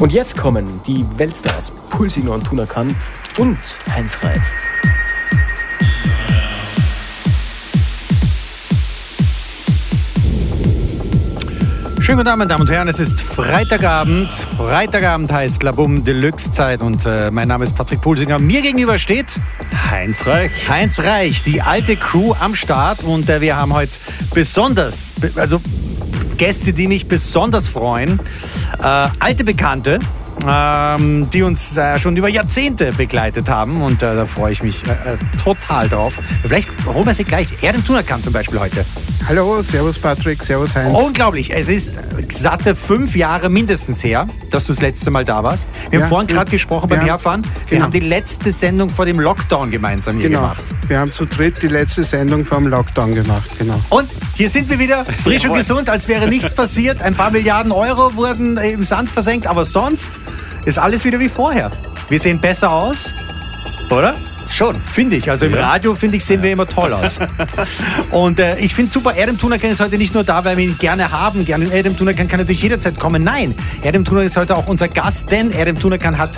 Und jetzt kommen die Weltstars Pulsinger und Tunakan und Heinz Reif. Schönen guten Abend, meine Damen und Herren. Es ist Freitagabend. Freitagabend heißt Labum Deluxe Zeit und äh, mein Name ist Patrick Pulsinger. Mir gegenüber steht Heinz Reich. Heinz Reich, die alte Crew am Start und äh, wir haben heute besonders, also Gäste, die mich besonders freuen. Äh, alte Bekannte, ähm, die uns äh, schon über Jahrzehnte begleitet haben und äh, da freue ich mich äh, äh total drauf. Vielleicht holen wir sie gleich. Erdem Tunerkamp zum Beispiel heute. Hallo, servus Patrick, servus Heinz. Unglaublich, es ist satte fünf Jahre mindestens her, dass du das letzte Mal da warst. Wir ja, haben vorhin gerade gesprochen beim Herfahren. Wir genau. haben die letzte Sendung vor dem Lockdown gemeinsam hier genau. gemacht. Wir haben zu dritt die letzte Sendung vor dem Lockdown gemacht, genau. Und hier sind wir wieder, frisch und gesund, als wäre nichts passiert. Ein paar Milliarden Euro wurden im Sand versenkt, aber sonst ist alles wieder wie vorher. Wir sehen besser aus, oder? Schon, finde ich. Also im ja. Radio, finde ich, sehen wir immer toll aus. Und äh, ich finde super, Adam Tunakan ist heute nicht nur da, weil wir ihn gerne haben. Gerne Adam Tunakan kann natürlich jederzeit kommen. Nein, Adam Tunakan ist heute auch unser Gast, denn Adam Tunakan hat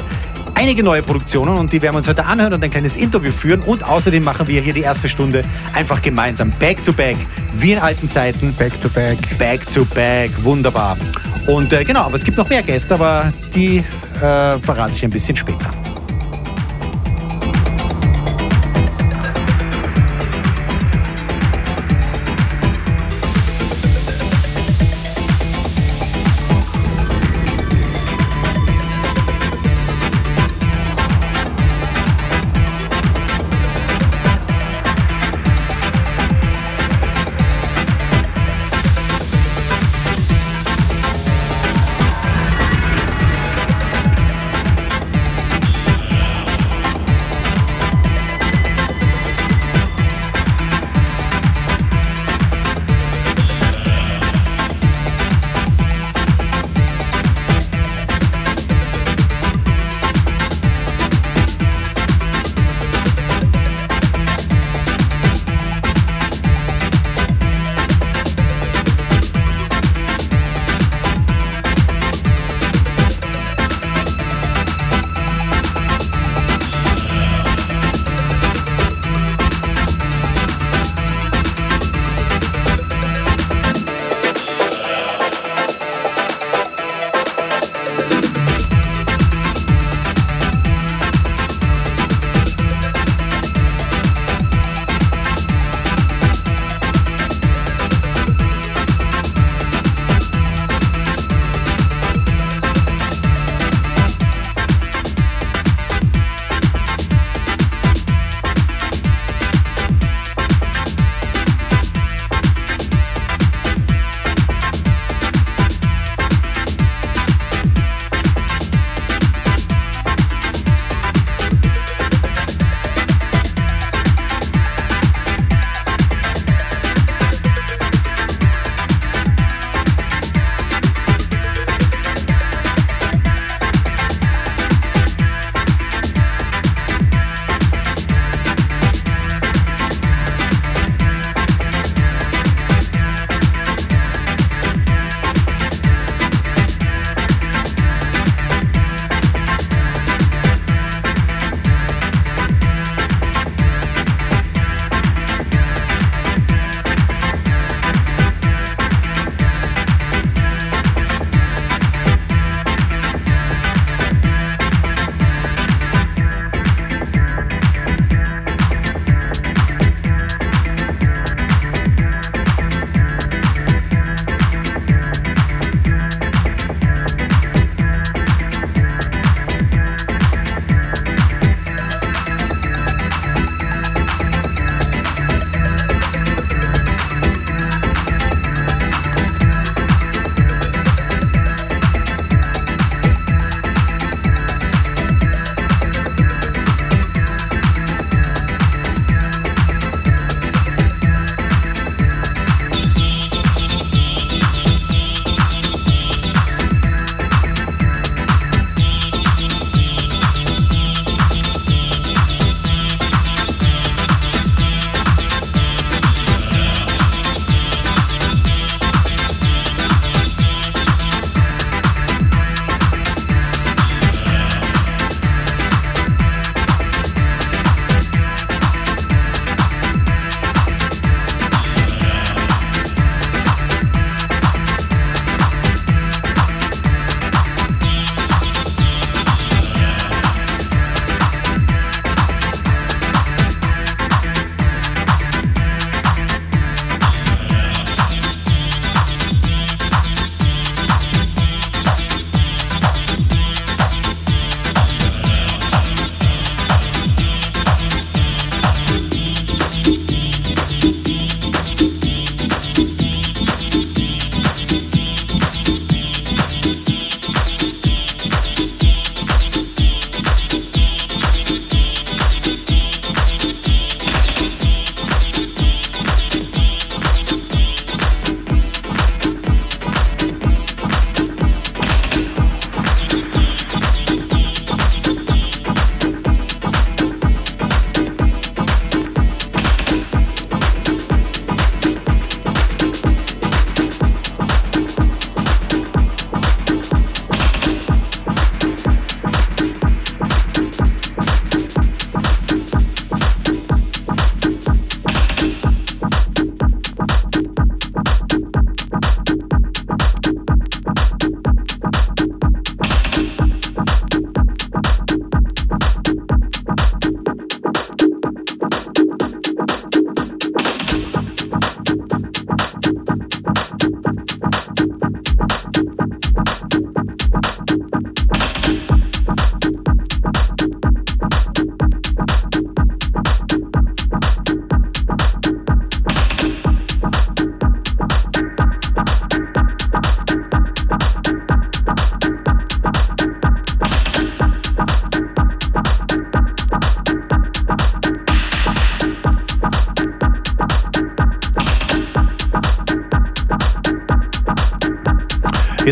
einige neue Produktionen und die werden wir uns heute anhören und ein kleines Interview führen. Und außerdem machen wir hier die erste Stunde einfach gemeinsam. Back to back. Wie in alten Zeiten. Back to back. Back to back. Wunderbar. Und äh, genau, aber es gibt noch mehr Gäste, aber die äh, verrate ich ein bisschen später.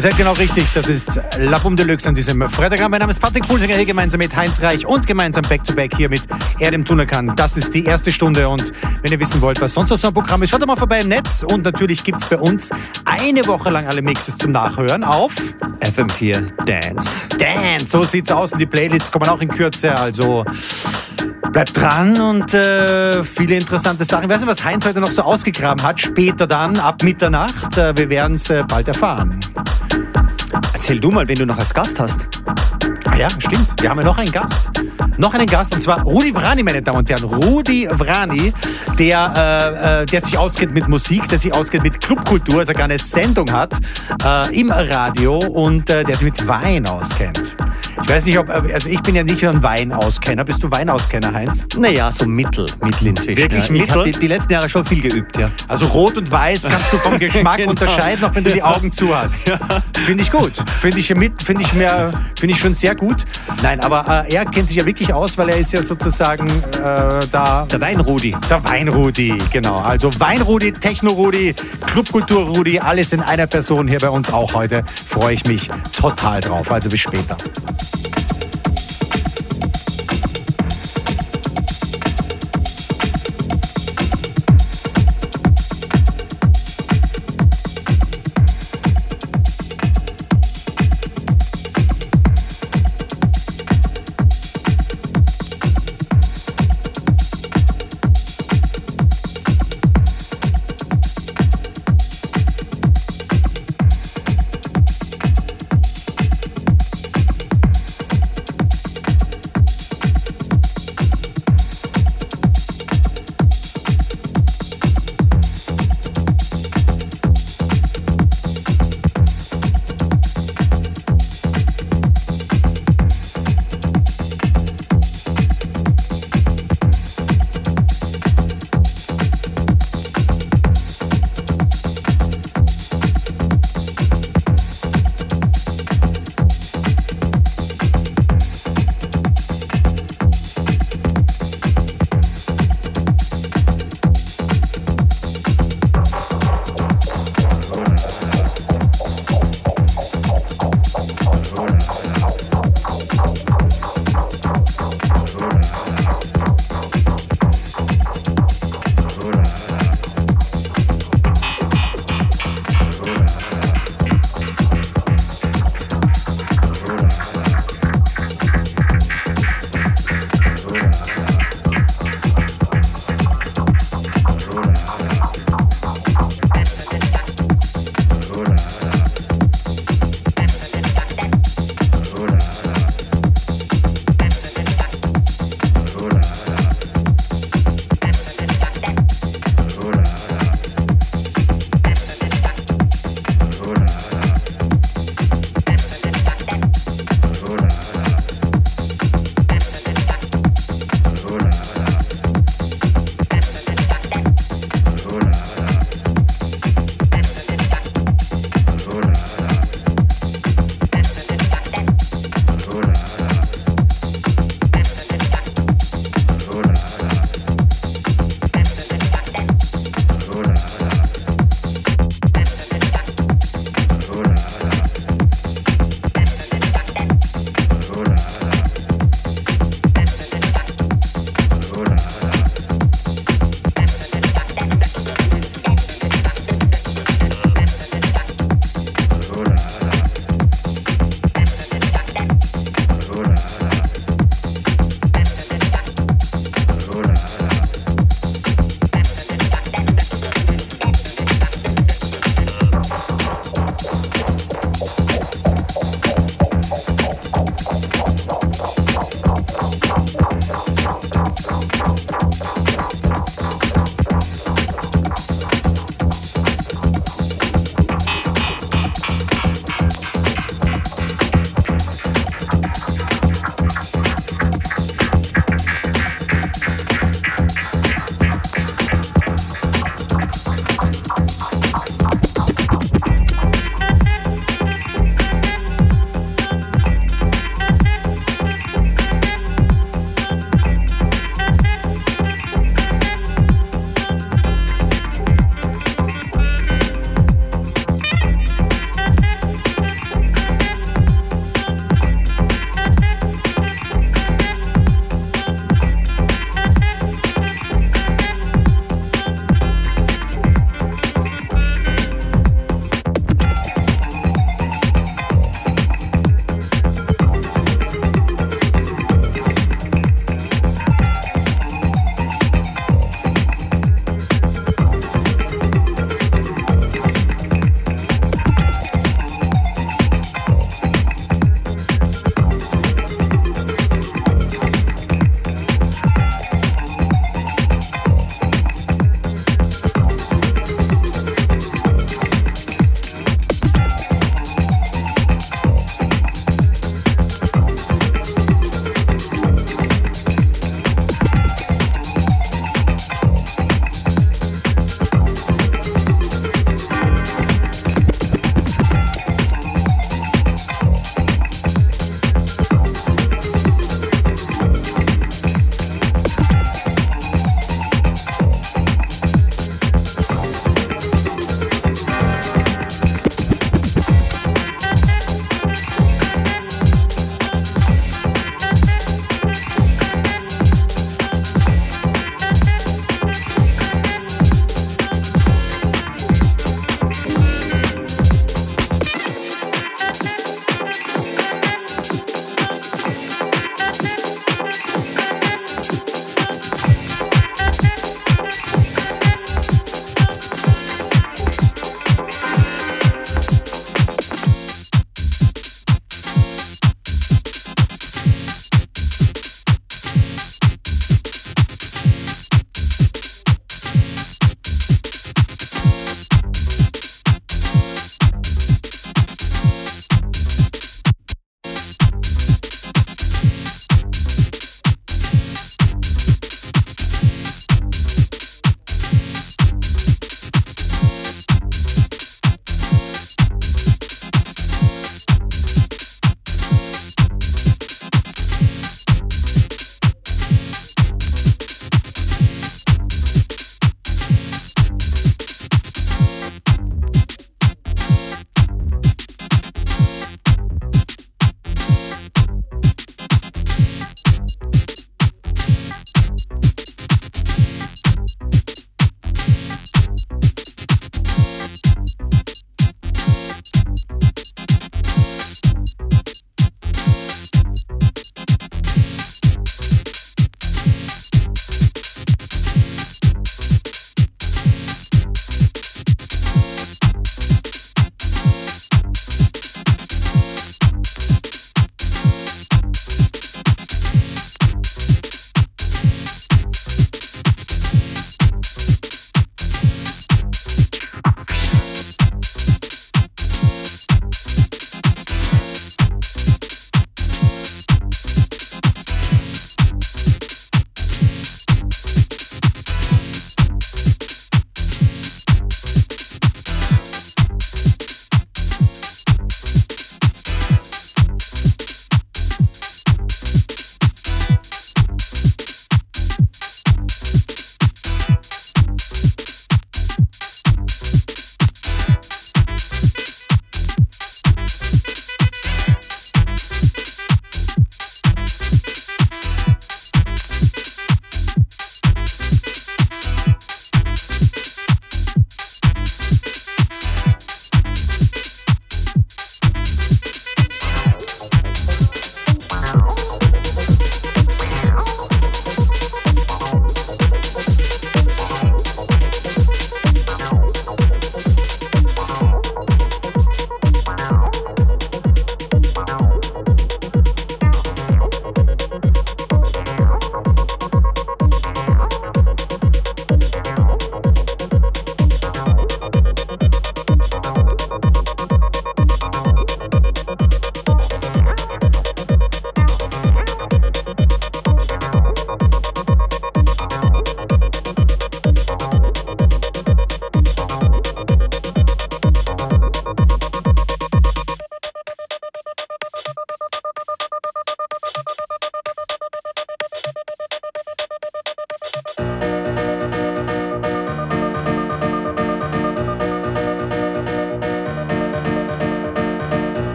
Ihr seid genau richtig, das ist La Boom Deluxe an diesem Freitag. Mein Name ist Patrick Pulsinger, hier gemeinsam mit Heinz Reich und gemeinsam Back-to-Back hier mit Er dem Tunerkan. Das ist die erste Stunde und wenn ihr wissen wollt, was sonst noch so ein Programm ist, schaut mal vorbei im Netz und natürlich gibt es bei uns eine Woche lang alle Mixes zum Nachhören auf FM4 Dance. Dance, so sieht's aus und die Playlists kommen auch in Kürze, also bleibt dran und äh, viele interessante Sachen. Ich weiß nicht, was Heinz heute noch so ausgegraben hat, später dann, ab Mitternacht. Äh, wir werden es äh, bald erfahren. Erzähl du mal, wen du noch als Gast hast. Ah ja, stimmt. Wir haben ja noch einen Gast. Noch einen Gast, und zwar Rudi Vrani, meine Damen und Herren. Rudi Vrani, der, äh, äh, der sich auskennt mit Musik, der sich auskennt mit Clubkultur, also gar eine Sendung hat äh, im Radio und äh, der sich mit Wein auskennt. Ich weiß nicht, ob, also ich bin ja nicht ein Weinauskenner. Bist du Weinauskenner, Heinz? Naja, so mittel, mittel inzwischen. Wirklich ja. mittel? Ich habe die, die, letzten Jahre schon viel geübt, ja. Also rot und weiß kannst du vom Geschmack genau. unterscheiden, auch wenn du die Augen zu hast. Ja. Finde ich gut. Finde ich mit, finde ich mehr, finde ich schon sehr gut. Nein, aber äh, er kennt sich ja wirklich aus, weil er ist ja sozusagen äh, da. Der Weinrudi. Der Weinrudi, genau. Also Weinrudi, Techno-Rudi, Clubkultur-Rudi, alles in einer Person hier bei uns auch heute. Freue ich mich total drauf. Also bis später.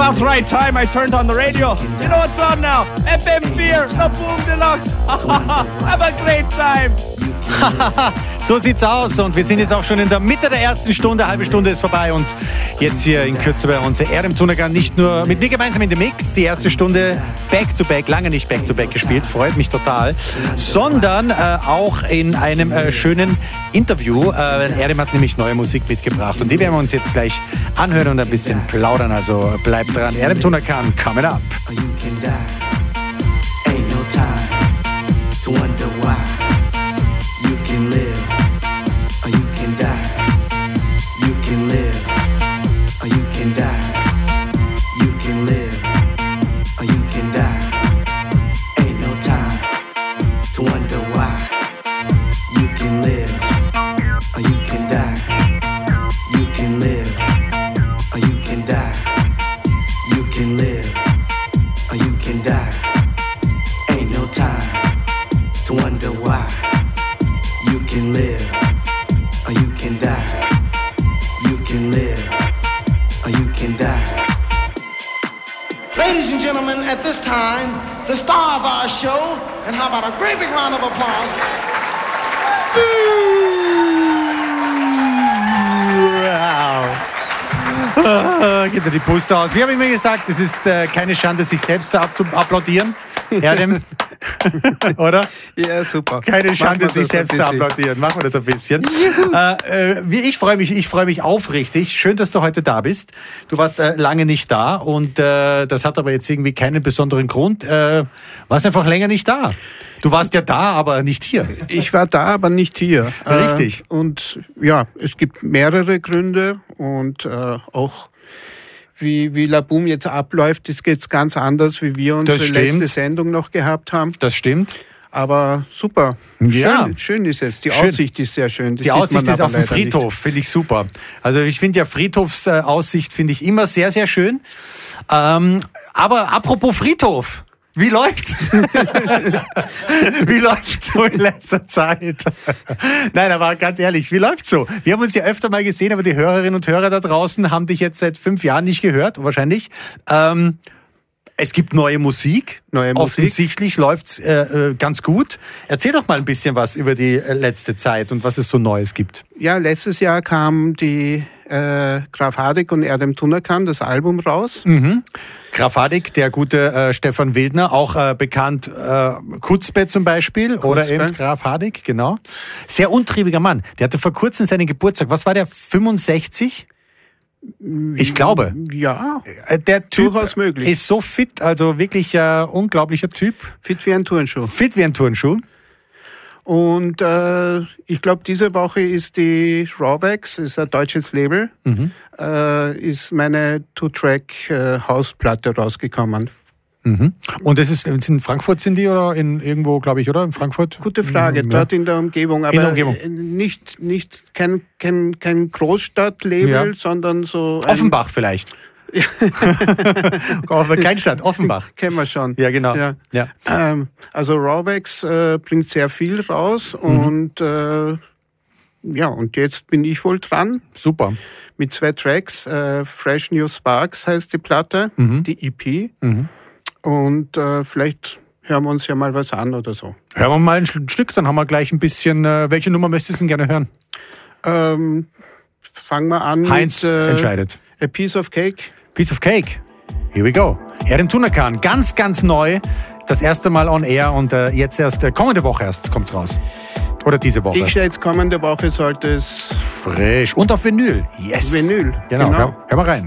About the right time I turned on the radio. You know what's on now? FM4, the Boom Deluxe. Have a great time. So sieht's aus und wir sind jetzt auch schon in der Mitte der ersten Stunde, halbe Stunde ist vorbei und jetzt hier in Kürze bei uns RM Tunagan nicht nur mit mir gemeinsam in dem Mix, die erste Stunde back to back, lange nicht back to back gespielt, freut mich total, sondern äh, auch in einem äh, schönen Interview. Äh, RM hat nämlich neue Musik mitgebracht und die werden wir uns jetzt gleich anhören und ein bisschen plaudern, also bleibt dran. RM Tunagan, coming up. Can die. You can live or you can die. Ladies and gentlemen, at this time, the star of our show, and how about a great big round of applause? Wow. Geht er die Puste aus. Wir haben immer gesagt, es ist äh, keine Schande, sich selbst zu ab- zu applaudieren. Oder? Ja, super. Keine Schande, sich selbst zu applaudieren. Machen wir das ein bisschen. Äh, äh, wie- ich freue mich, ich freue mich aufrichtig. Schön, dass du heute da bist. Du warst äh, lange nicht da und äh, das hat aber jetzt irgendwie keinen besonderen Grund. Äh, warst einfach länger nicht da. Du warst ja da, aber nicht hier. Ich war da, aber nicht hier. Richtig. Äh, und ja, es gibt mehrere Gründe und äh, auch wie, wie Laboom jetzt abläuft, ist jetzt ganz anders, wie wir unsere letzte Sendung noch gehabt haben. Das stimmt. Aber super. Ja. Schön, schön ist es. Die Schön. Aussicht ist sehr schön. Das Die Aussicht ist auf dem. Friedhof, finde ich super. Also ich finde ja Friedhofsaussicht Aussicht finde ich immer sehr, sehr schön. Ähm, aber apropos Friedhof. Wie läuft's? wie läuft's so in letzter Zeit? Nein, aber ganz ehrlich, wie läuft's so? Wir haben uns ja öfter mal gesehen, aber die Hörerinnen und Hörer da draußen haben dich jetzt seit fünf Jahren nicht gehört, wahrscheinlich. Ähm, es gibt neue Musik. Neue Musik. Offensichtlich läuft's äh, äh, ganz gut. Erzähl doch mal ein bisschen was über die äh, letzte Zeit und was es so Neues gibt. Ja, letztes Jahr kam die äh, Graf Hadig und Erdem Tunakan, das Album raus. Mhm. Grafadik, der gute äh, Stefan Wildner, auch äh, bekannt äh, Kutzbe zum Beispiel oder Kutzbe. eben Graf Hadig, genau. Sehr untriebiger Mann. Der hatte vor kurzem seinen Geburtstag. Was war der? 65? Ich glaube. Ja, Äh, Der Typ möglich. ist so fit, also wirklich äh, unglaublicher Typ. fit wie ein Turnschuh. Fit wie ein Turnschuh. Und äh, ich glaube, diese Woche ist die Rawvax, ist ein deutsches Label, Mhm. äh, ist meine Two-Track-Hausplatte rausgekommen. Mhm. Und das ist in Frankfurt sind die oder in irgendwo, glaube ich, oder? In Frankfurt? Gute Frage, Ja. dort in der Umgebung, aber In der Umgebung. äh, nicht, nicht kein, kein, kein Großstadtlabel, Ja. sondern so ein, Offenbach vielleicht. Aber Kleinstadt, Offenbach. kennen wir schon. Ja, genau. Ja. Ja. Ähm, also Rawvax äh, bringt sehr viel raus Mhm. und äh, ja, und jetzt bin ich wohl dran Super. mit zwei Tracks. Äh, Fresh New Sparks heißt die Platte, Mhm. die EP. Und äh, vielleicht hören wir uns ja mal was an oder so. Hören wir mal ein Stück, dann haben wir gleich ein bisschen. Äh, welche Nummer möchtest du denn gerne hören? Ähm, fangen wir an Heinz mit äh, entscheidet. A Piece of Cake. Piece of Cake. Here we go. Erdem Tunakan, ganz, ganz neu. Das erste Mal on air und äh, jetzt erst, äh, kommende Woche erst kommt's raus. Oder diese Woche. Ich schätze, kommende Woche sollte es Frisch. Und auf Vinyl. Yes. Vinyl, Genau. genau. Hör, hör mal rein.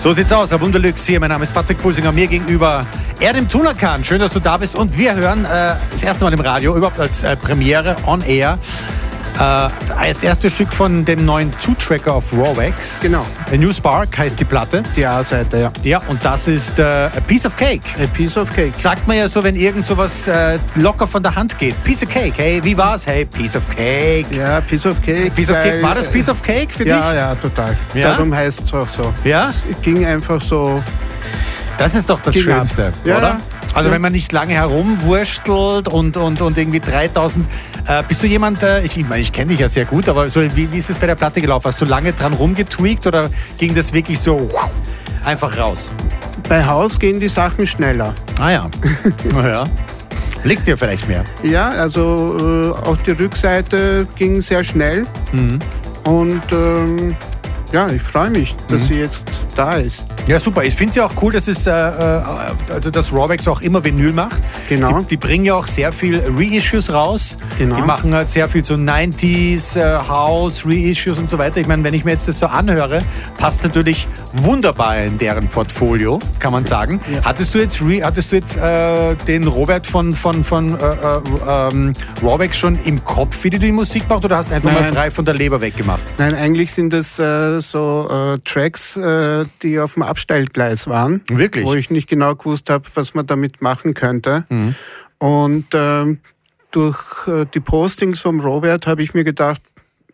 So sieht's aus, Herr Wunderlüx hier. Mein Name ist Patrick Pulsinger, mir gegenüber Erdem Tunakan. Schön, dass du da bist. Und wir hören äh, das erste Mal im Radio, überhaupt als äh, Premiere on Air. Äh, das erste Stück von dem neuen Two-Tracker auf Rawex. Genau. A New Spark heißt die Platte. Die A-Seite, ja. Ja, und das ist äh, A Piece of Cake. A piece of cake. Sagt man ja so, wenn irgend sowas äh, locker von der Hand geht. Piece of Cake, hey, wie war's? Hey, Piece of Cake. Ja, piece of cake. Piece of Cake. War das Piece of Cake für Ja, dich? ja, total. Ja? Darum heißt es auch so. Ja? Es ging einfach so. Das ist doch das ab. Schönste, Ja, oder? ja. Also Ja. wenn man nicht lange herumwurstelt und, und, und irgendwie 3000... Äh, bist du jemand, äh, ich, ich meine, ich kenne dich ja sehr gut, aber so, wie, wie ist es bei der Platte gelaufen? Hast du lange dran rumgetweakt oder ging das wirklich so einfach raus? Bei Haus gehen die Sachen schneller. Ah ja. ja. Liegt dir vielleicht mehr. Ja, also äh, auch die Rückseite ging sehr schnell. Mhm. Und ähm, ja, ich freue mich, dass Mhm. sie jetzt da ist. Ja, super. Ich finde es ja auch cool, dass es, äh, äh, also dass Rawex auch immer Vinyl macht. Genau. Die, die bringen ja auch sehr viel Reissues raus. Genau. Die machen halt sehr viel so 90s, äh, House, Reissues und so weiter. Ich meine, wenn ich mir jetzt das so anhöre, passt natürlich wunderbar in deren Portfolio, kann man sagen. Hattest du jetzt, hattest du jetzt äh, den Robert von, von, von äh, äh, ähm, Rawex schon im Kopf, wie du die Musik machst, oder hast du einfach mal Nein. frei von der Leber weggemacht? Nein, eigentlich sind das äh, so äh, Tracks, äh, die auf dem Abstellgleis waren. Wirklich? Wo ich nicht genau gewusst habe, was man damit machen könnte. Mhm. Und ähm, durch die Postings vom Robert habe ich mir gedacht,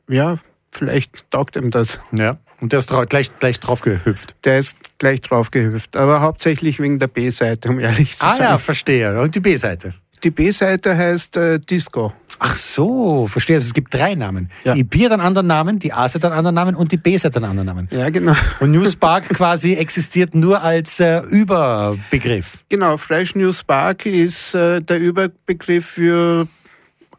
ja, vielleicht taugt ihm das. Ja. Und der ist gleich, gleich drauf gehüpft. Der ist gleich drauf gehüpft. Aber hauptsächlich wegen der B-Seite, um ehrlich zu Ah sein. ja, verstehe. Und die B-Seite. Die B-Seite heißt äh, Disco. Ach so, verstehe. Also es gibt drei Namen. Ja. Die B hat einen anderen Namen, die A hat einen anderen Namen und die B hat einen anderen Namen. Ja, genau. Und New Spark quasi existiert nur als äh, Überbegriff. Genau, Fresh New Spark ist äh, der Überbegriff für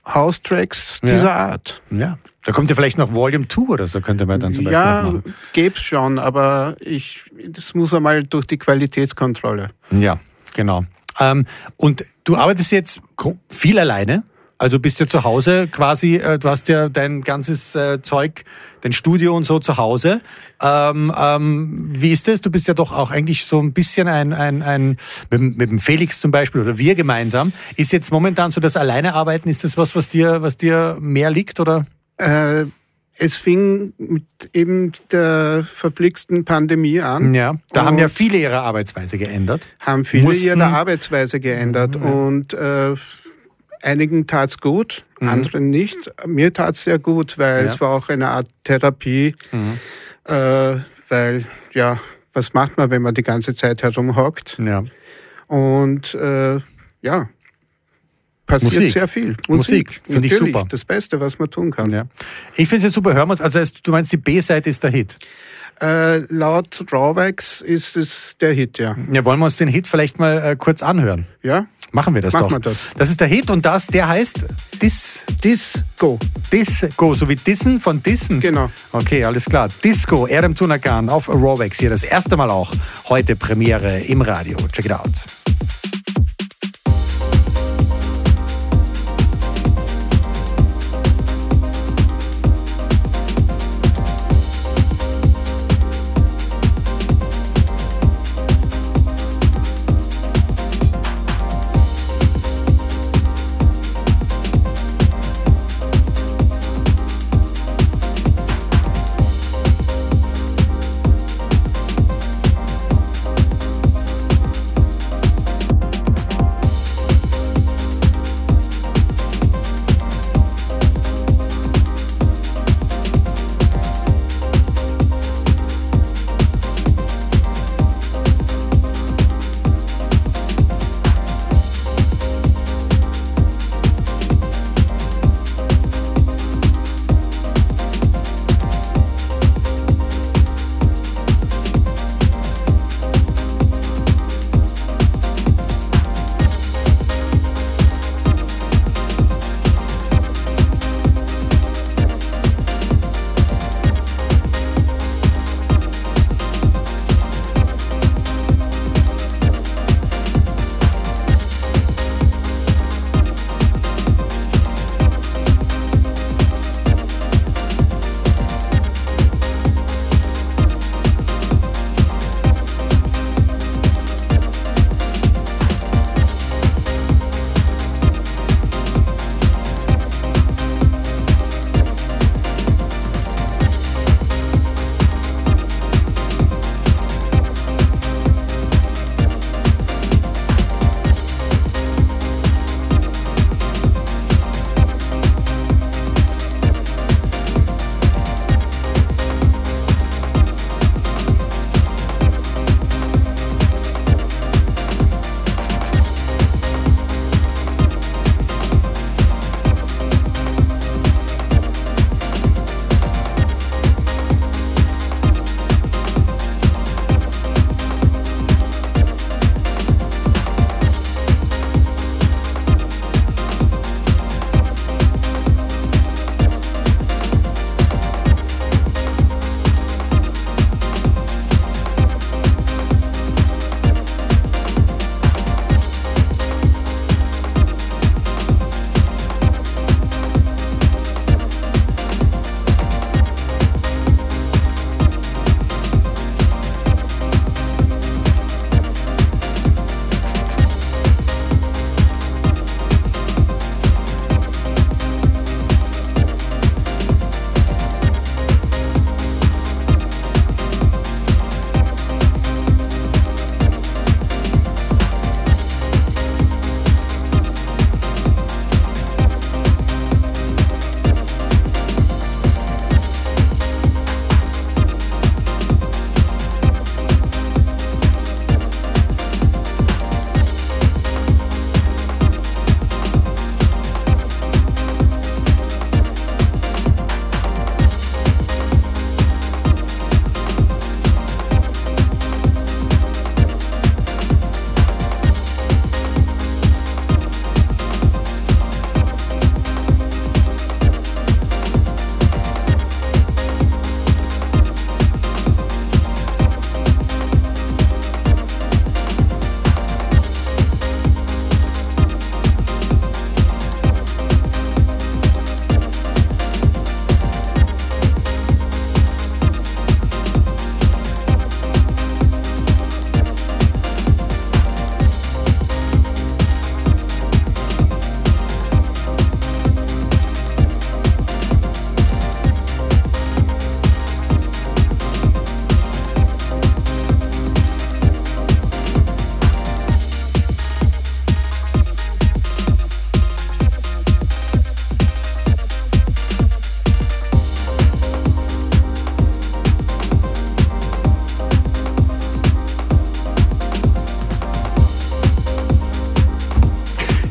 House-Tracks Ja. dieser Art. Ja. Da kommt ja vielleicht noch Volume 2 oder so, könnte man dann zum Beispiel Ja, machen. gäbe es schon, aber ich, das muss einmal durch die Qualitätskontrolle. Ja, genau. Ähm, und du arbeitest jetzt viel alleine. Also bist ja zu Hause quasi, äh, du hast ja dein ganzes äh, Zeug, dein Studio und so zu Hause. Ähm, ähm, wie ist das? Du bist ja doch auch eigentlich so ein bisschen ein, ein, ein mit, dem- mit dem Felix zum Beispiel oder wir gemeinsam. Ist jetzt momentan so das Alleine-Arbeiten, ist das was, was dir, was dir mehr liegt oder? Äh, es fing mit eben der verflixten Pandemie an. Ja, da haben ja viele ihre Arbeitsweise geändert. haben viele mussten- ihre Arbeitsweise geändert und äh, einigen tat's gut, anderen nicht. Mir tat's sehr gut, weil Mhm. Ja. Mhm. es war auch eine Art Therapie, äh, weil ja, was macht man, wenn man die ganze Zeit herumhockt? Ja. Und äh, ja, passiert Musik. sehr viel. Musik, finde ich super. Das Beste, was man tun kann. ja. Ich finde es jetzt super, hören wir uns. Also du meinst, die B-Seite ist der Hit. Äh, laut Drawbacks ist es der Hit, ja. Ja, wollen wir uns den Hit vielleicht mal äh, kurz anhören? Ja? Machen wir das Machen doch. wir das. das ist der Hit und das, der heißt Dis, Disco. Disco, so wie Dissen von Dissen. Genau. Okay, alles klar. Disco, Adam Tunagan auf Rawex hier. Das erste Mal auch heute Premiere im Radio. Check it out.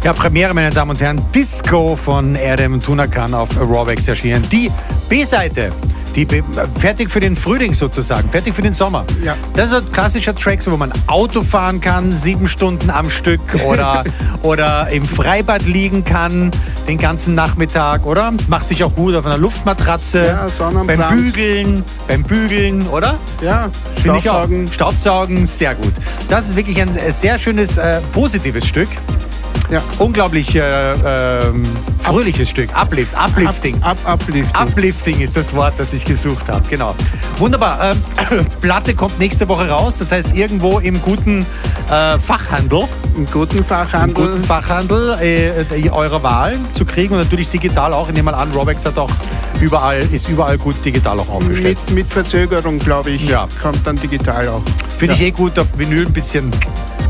Ja, Premiere, meine Damen und Herren, Disco von Adam Tunakan auf Aerobics erschienen. Die B-Seite, die B fertig für den Frühling sozusagen, fertig für den Sommer. Ja. Das ist ein klassischer Track, so, wo man Auto fahren kann, sieben Stunden am Stück oder, oder im Freibad liegen kann den ganzen Nachmittag, oder? Macht sich auch gut auf einer Luftmatratze, Ja, beim Bügeln, beim Bügeln, oder? Ja. Staubsaugen. Staubsaugen, sehr gut. Das ist wirklich ein äh, sehr schönes, äh, positives Stück. Ja. Unglaublich äh, ähm, fröhliches Stück. Uplift, uplifting. Up, up, uplifting. Uplifting ist das Wort, das ich gesucht habe. Genau. Wunderbar. Ähm, Platte kommt nächste Woche raus. Das heißt, irgendwo im guten äh, Fachhandel, Im guten im Fachhandel. guten Fachhandel äh, eurer Wahl zu kriegen und natürlich digital auch. Ich nehme mal an, Robex hat auch überall, ist überall gut digital auch aufgestellt. Mit, mit Verzögerung, glaube ich, Ja. kommt dann digital auch. Finde ich eh gut, der Vinyl ein bisschen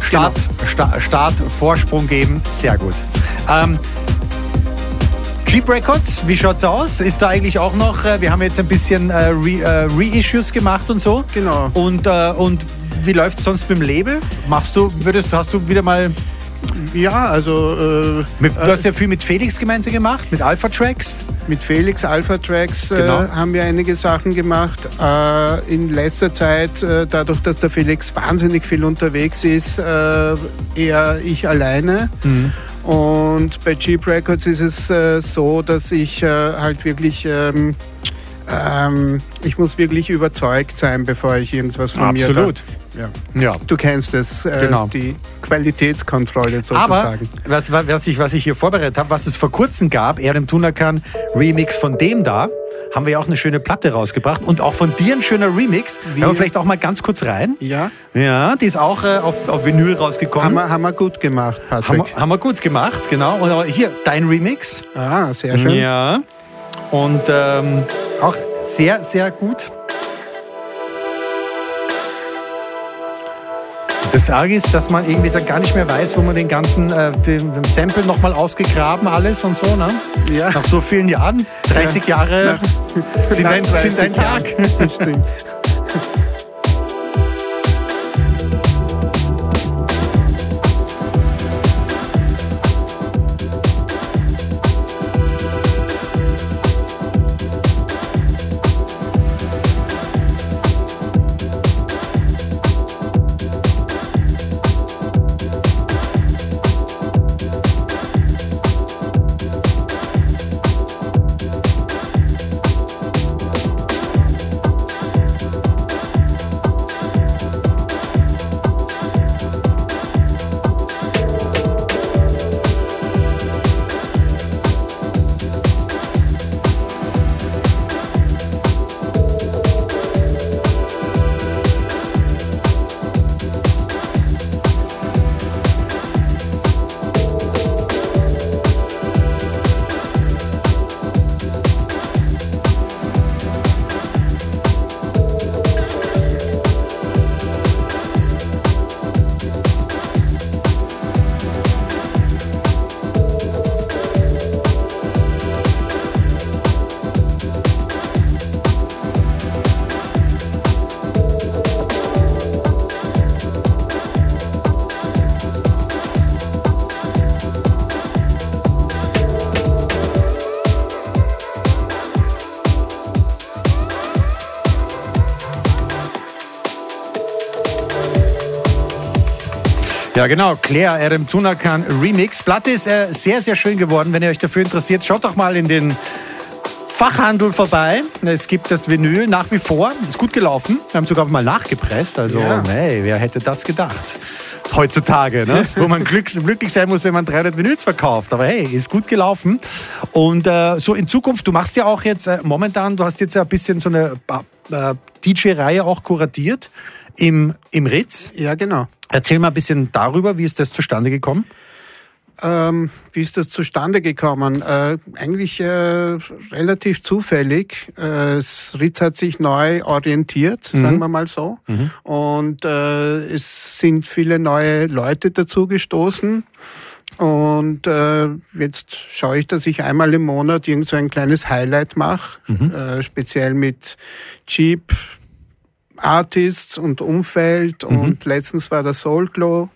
Start, Sta- Start, Vorsprung geben. Sehr gut. Ähm, Cheap Records, wie schaut's aus? Ist da eigentlich auch noch, äh, wir haben jetzt ein bisschen äh, Re, äh, Reissues gemacht und so. Genau. Und, äh, und wie läuft es sonst mit dem Label? Machst du, würdest, hast du wieder mal, Ja, also äh, du hast ja viel mit Felix gemeinsam gemacht, mit Alpha Tracks. Mit Felix Alpha Tracks äh, Genau. haben wir einige Sachen gemacht. Äh, in letzter Zeit, äh, dadurch, dass der Felix wahnsinnig viel unterwegs ist, äh, eher ich alleine. Mhm. Und bei Cheap Records ist es äh, so, dass ich halt wirklich, ähm, ähm, ich muss wirklich überzeugt sein, bevor ich irgendwas von mir Absolut. ja. Ja. Du kennst es, äh, Genau. die Qualitätskontrolle Aber sozusagen. was, was, ich, was ich hier vorbereitet habe, was es vor kurzem gab, Erdem Tunakan Remix von dem da, haben wir ja auch eine schöne Platte rausgebracht und auch von dir ein schöner Remix. Hören wir vielleicht auch mal ganz kurz rein. ja, Ja, die ist auch äh, auf, auf Vinyl rausgekommen. haben wir, haben wir gut gemacht, haben, Patrick. wir, haben wir gut gemacht, genau. Und aber hier, dein Remix. Ah, sehr schön. Ja. Und ähm, auch sehr, sehr gut. Das Arge ist, dass man irgendwie dann gar nicht mehr weiß, wo man den ganzen äh, den, den Sample nochmal ausgegraben alles und so, ne? Ja. Nach so vielen Jahren, 30 Jahre sind, Nach ein, sind 30 ein Tag. Jahren. Stimmt. Ja, genau. Claire Adam Tunakan Remix. Platte ist äh, sehr, sehr schön geworden. Wenn ihr euch dafür interessiert, schaut doch mal in den Fachhandel vorbei. Es gibt das Vinyl nach wie vor. Ist gut gelaufen. Wir haben sogar mal nachgepresst. Also, Ja. hey, wer hätte das gedacht? Heutzutage, ne? wo man glücklich sein muss, wenn man 300 Vinyls verkauft. Aber hey, ist gut gelaufen. Und äh, so in Zukunft, du machst ja auch jetzt äh, momentan, du hast jetzt ja ein bisschen so eine äh, DJ-Reihe auch kuratiert im, im Ritz. Ja, genau. Erzähl mal ein bisschen darüber, wie ist das zustande gekommen? Ähm, wie ist das zustande gekommen? Äh, eigentlich äh, relativ zufällig. Äh, Ritz hat sich neu orientiert, sagen wir mal so. Und äh, es sind viele neue Leute dazu gestoßen. Und äh, jetzt schaue ich, dass ich einmal im Monat irgend so ein kleines Highlight mache, äh, speziell mit Cheap Artists und Umfeld. Und letztens war der Soul Glow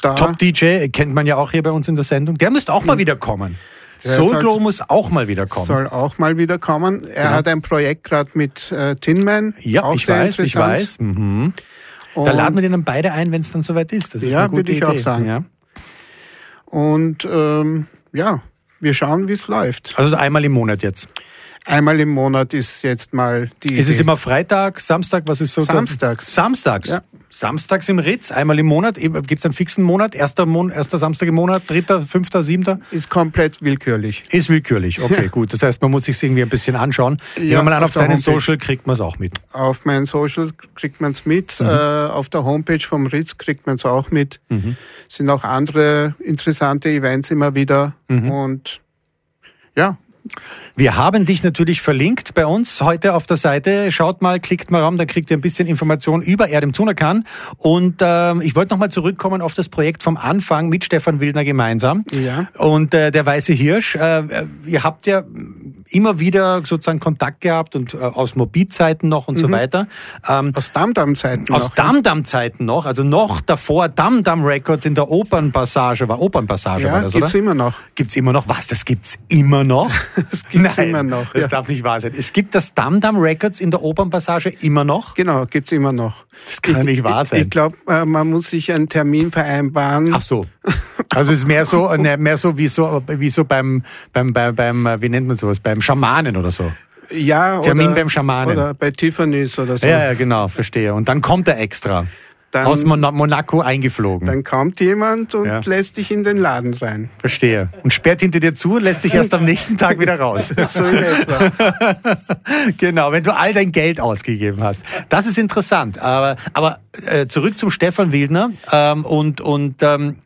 da. Top-DJ, kennt man ja auch hier bei uns in der Sendung. Der müsste auch mal wieder kommen. Der Soul sollte- Glow muss auch mal wieder kommen. Soll auch mal wieder kommen. Er hat ein Projekt gerade mit äh, Tin Man. ja, ich weiß, ich weiß. Mhm. Da Und- laden wir den dann beide ein, wenn es dann soweit ist. Das ist Ja, eine gute würde ich Idee. auch sagen. Ja. Und ähm, ja, wir schauen, wie es läuft. Also einmal im Monat jetzt. Einmal im Monat ist jetzt mal die Ist es Idee. immer Freitag, Samstag, was ist so? Samstags. Samstags. Ja. Samstags im Ritz, einmal im Monat. Gibt es einen fixen Monat? Erster, Mon erster Samstag im Monat, dritter, fünfter, siebter? ist komplett willkürlich. Ist willkürlich. Okay, gut. Das heißt, man muss sich irgendwie ein bisschen anschauen. Ja, Wenn man an auf auf deinen Homepage. Social kriegt man es auch mit. Auf meinen Social kriegt man es mit. Mhm. Äh, auf der Homepage vom Ritz kriegt man es auch mit. Mhm. Sind auch andere interessante Events immer wieder. Mhm. Und ja, Wir haben dich natürlich verlinkt bei uns heute auf der Seite. Schaut mal, klickt mal ran, dann kriegt ihr ein bisschen Information über Erdem Tunakan. Und ähm, ich wollte nochmal zurückkommen auf das Projekt vom Anfang mit Stefan Wildner gemeinsam. Ja. Und äh, der Weiße Hirsch. Äh, ihr habt ja immer wieder sozusagen Kontakt gehabt und äh, aus Mobilzeiten noch und so weiter. Ähm, aus Damdam-Zeiten aus noch. ja. Dam-Dam-Zeiten noch, also noch davor Dam-Dam Records in der Opernpassage war. Opernpassage war Ja, das, gibt's oder? immer noch. Gibt's immer noch? Was? Das gibt's immer noch? Das gibt's Nein, immer noch. Das Ja. darf nicht wahr sein. Es gibt das Dam Dam Records in der Opernpassage immer noch? Genau, gibt's immer noch. Das kann ja nicht wahr Ich, sein. ich glaube, äh, man muss sich einen Termin vereinbaren. Ach so. Also es ist mehr so, ne, mehr so wie so, wie so beim, beim, beim, beim, äh, wie nennt man sowas, beim Schamanen oder so. ja, Termin oder, beim Schamanen. Oder bei Tiffany's oder so. Ja, ja, genau, verstehe. Und dann kommt er extra. Dann- aus Mon Monaco eingeflogen. Dann kommt jemand und Ja. lässt dich in den Laden rein. verstehe. Und sperrt hinter dir zu und lässt dich erst am nächsten Tag wieder raus. So in etwa. genau, wenn du all dein Geld ausgegeben hast. Das ist interessant. Aber, aber äh, zurück zum Stefan Wildner. Ähm, und und ähm,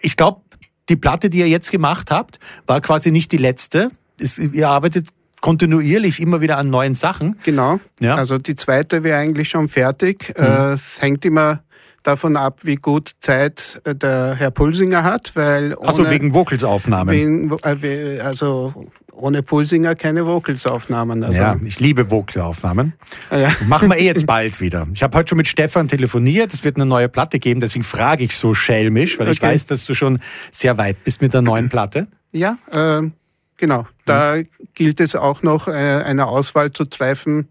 ich glaube, die Platte, die ihr jetzt gemacht habt, war quasi nicht die letzte. Es, ihr arbeitet kontinuierlich immer wieder an neuen Sachen. Genau. Ja. Also die zweite wäre eigentlich schon fertig. Mhm. Äh, Es hängt immer davon ab, wie gut Zeit äh, der Herr Pulsinger hat, weil ohne, Also wegen Vocals-Aufnahmen. wen- äh, also ohne Pulsinger keine Vocals-Aufnahmen. Also, ja, ich liebe Vocal-Aufnahmen. ja. Machen wir eh jetzt bald wieder. Ich habe heute schon mit Stefan telefoniert. Es wird eine neue Platte geben, deswegen frage ich so schelmisch, weil ich Okay. weiß, dass du schon sehr weit bist mit der neuen Platte. Ja, äh, genau. Da gilt es auch noch, äh, eine Auswahl zu treffen.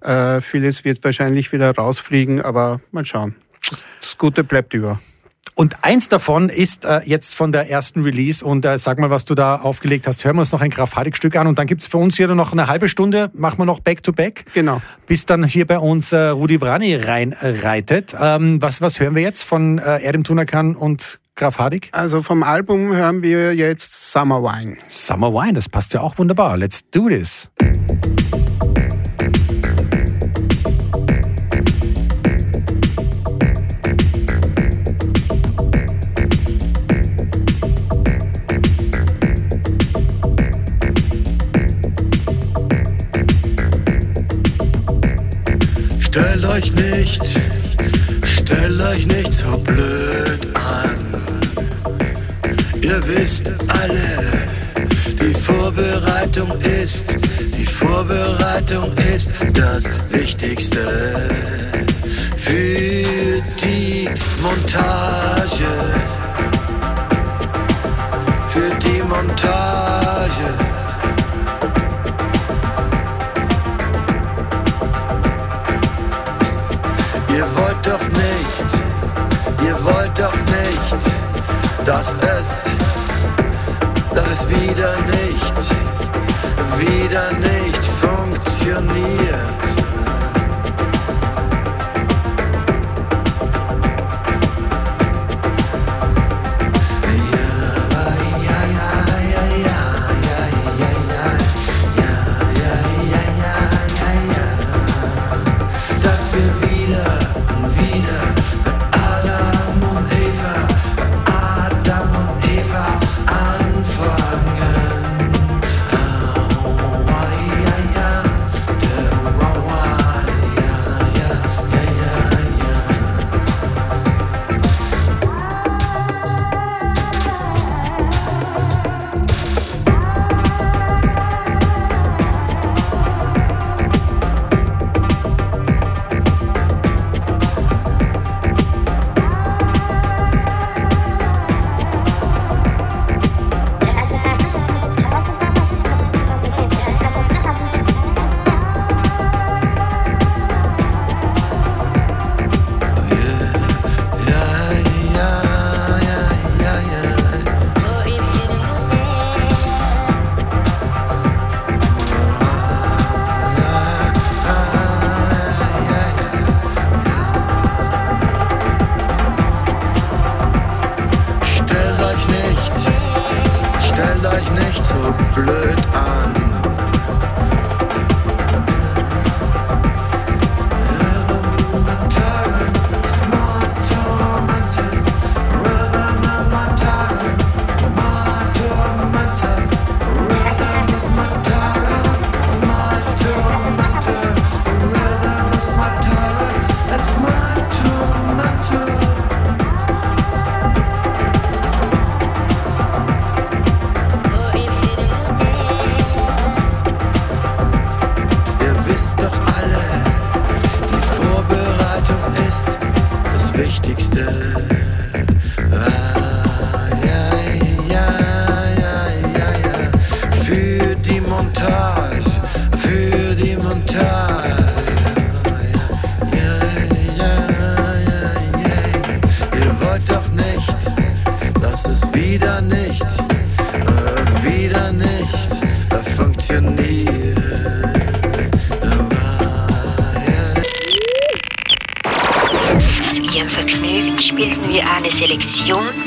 Äh, vieles wird wahrscheinlich wieder rausfliegen, aber mal schauen. Das Gute bleibt über. Und eins davon ist äh, jetzt von der ersten Release und äh, sag mal, was du da aufgelegt hast. Hören wir uns noch ein Graf-Hadig-Stück an und dann gibt's für uns hier noch eine halbe Stunde, machen wir noch Back-to-Back, Genau. bis dann hier bei uns äh, Rudi Brani reinreitet. Ähm, was, was hören wir jetzt von äh, Erdem Tunakan und Graf Hadig? Also vom Album hören wir jetzt Summer Wine. Summer Wine, das passt ja auch wunderbar. Let's do this. Stellt euch nicht, stellt euch nicht so blöd. Ihr wisst alle, die Vorbereitung ist, die Vorbereitung ist das Wichtigste für die Montage. Für die Montage. Ihr wollt doch nicht, ihr wollt doch nicht, dass es, dass es wieder nicht, wieder nicht funktioniert.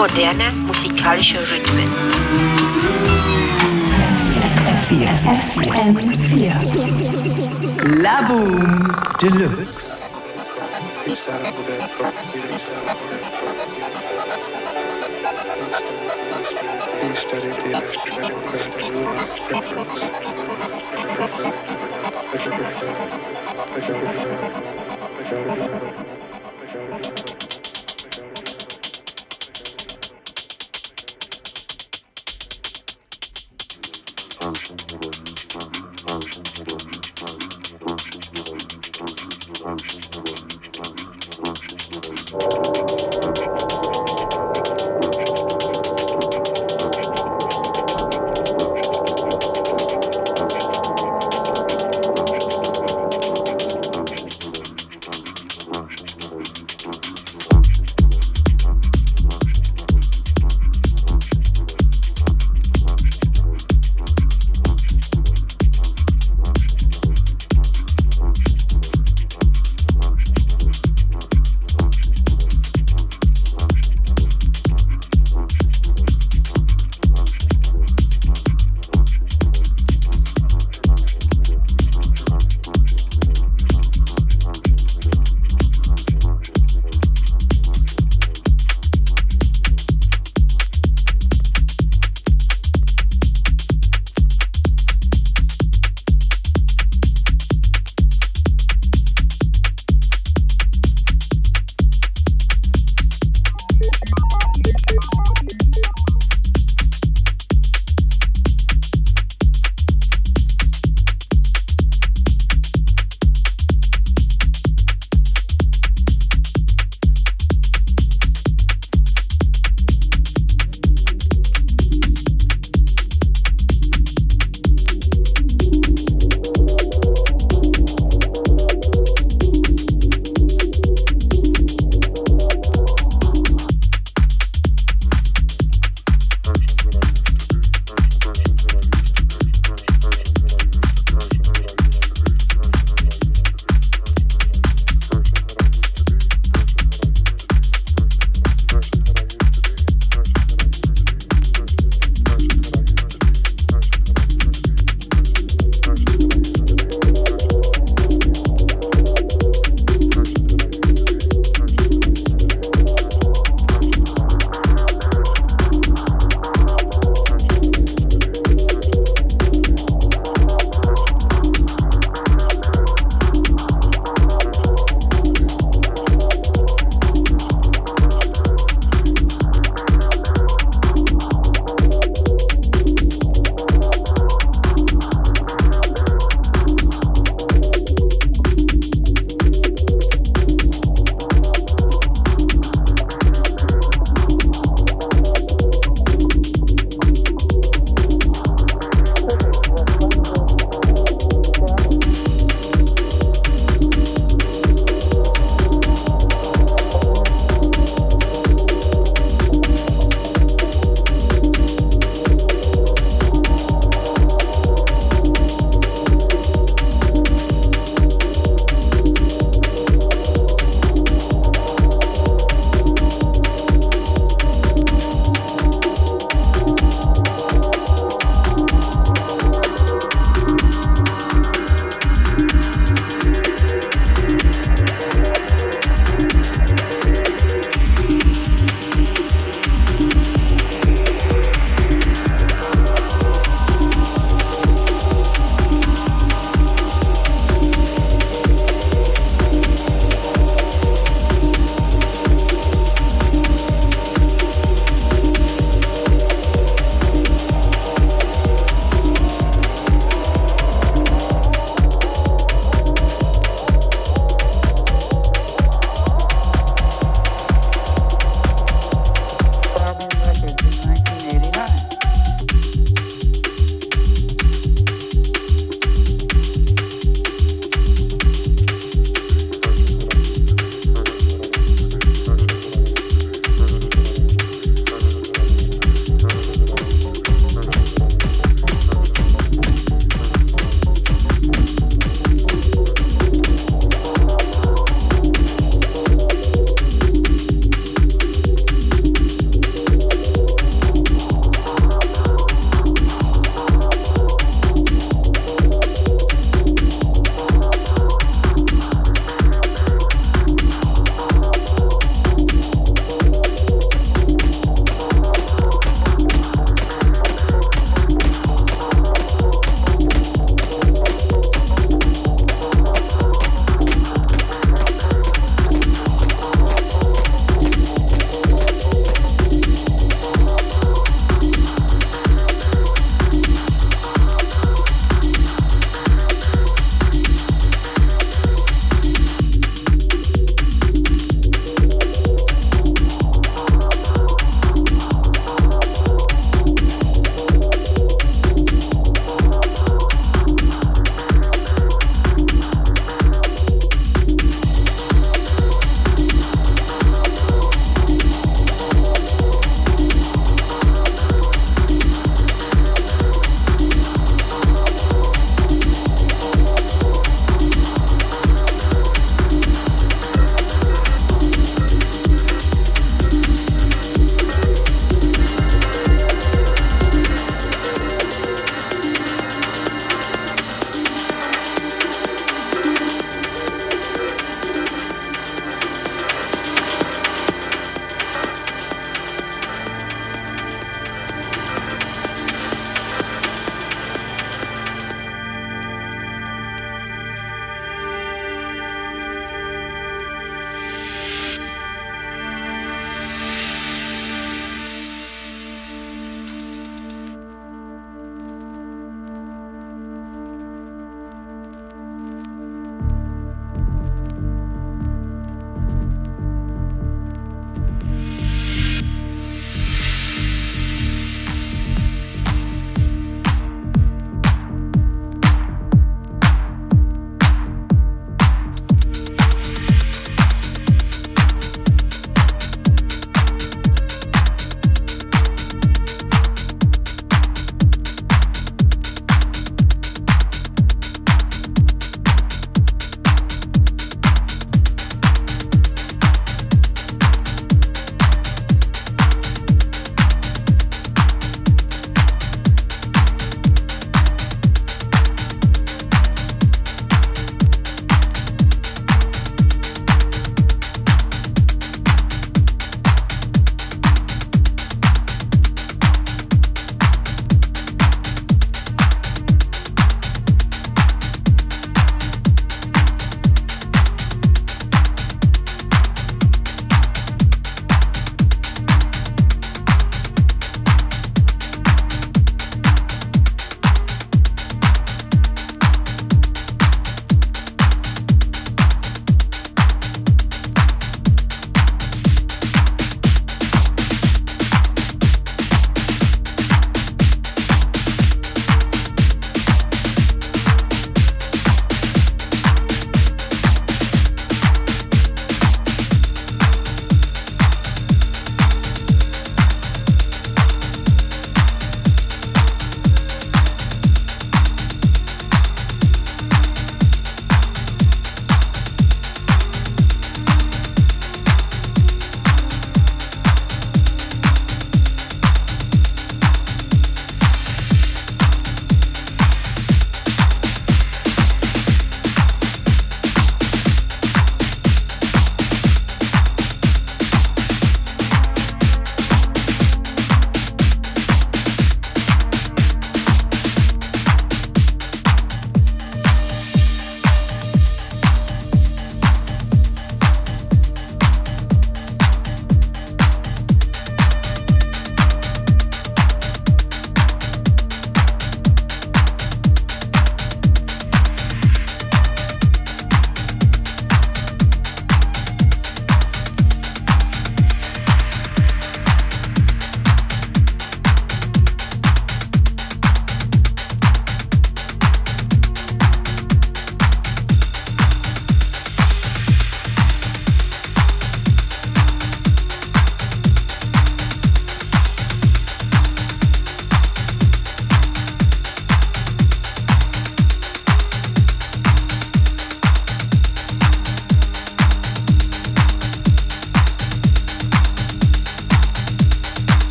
Selektion moderner musikalischer Rhythmen. La Boom Deluxe. Function, Thank you.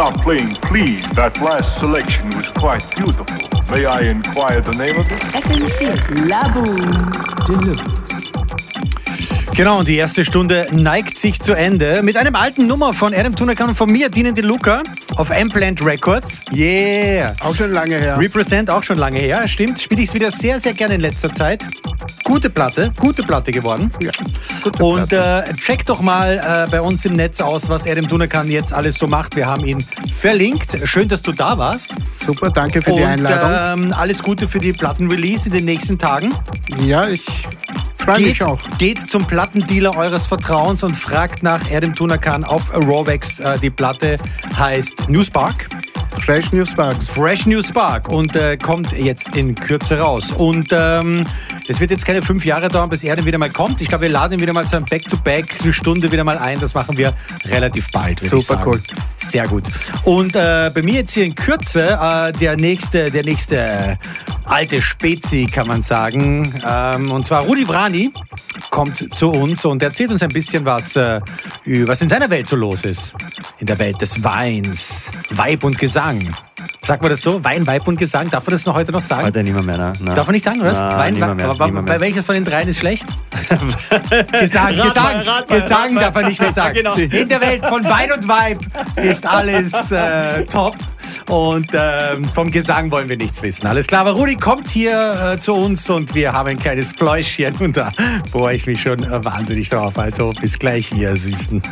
Stop playing, please? That last selection was quite beautiful. May I inquire the name of it? FM4 Laboom Deluxe. Genau, und die erste Stunde neigt sich zu Ende mit einem alten Nummer von Adam Tunakan und von mir, Dinen De Luca, auf Amplant Records. Yeah! Auch schon lange her. Represent auch schon lange her, stimmt. Spiele ich es wieder sehr, sehr gerne in letzter Zeit. Gute Platte, gute Platte geworden. Ja, gute Und äh, check doch mal äh, bei uns im Netz aus, was Adam Tunakan jetzt alles so macht. Wir haben ihn verlinkt. Schön, dass du da warst. Super, danke für die und Einladung. ähm, alles Gute für die Plattenrelease in den nächsten Tagen. ja, ich freue mich Geht, auch. geht zum Plattendealer eures Vertrauens und fragt nach Adam Tunakan auf Rovex. Äh, die Platte heißt Newspark. Fresh News Sparks. Fresh New Spark und äh, kommt jetzt in Kürze raus. Und ähm, es wird jetzt keine fünf Jahre dauern, bis er dann wieder mal kommt. Ich glaube, wir laden ihn wieder mal zu einem Back-to-Back, eine Stunde wieder mal ein. Das machen wir relativ bald. Super cool. Sehr gut. Und äh, bei mir jetzt hier in Kürze äh, der nächste, der nächste alte Spezi, kann man sagen. Ähm, und zwar Rudi Vrani kommt zu uns und erzählt uns ein bisschen was, äh, was in seiner Welt so los ist. In der Welt des Weins, Weib und Gesang. Sagt man das so? Wein, Weib und Gesang? Darf man das noch heute noch sagen? Heute nicht mehr, Männer. Na. Darf man nicht sagen, oder? Na, Wein, mehr, mehr. bei welches von den dreien ist schlecht? Gesang, Rat Gesang, mal, rat Gesang mal. darf man nicht mehr sagen. Genau. In der Welt von Wein und Weib ist alles äh, top. Und ähm, vom Gesang wollen wir nichts wissen. Alles klar, aber Rudi kommt hier äh, zu uns und wir haben ein kleines Pläuschchen und da freue ich mich schon äh, wahnsinnig drauf. Also bis gleich, ihr Süßen.